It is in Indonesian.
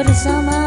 bersama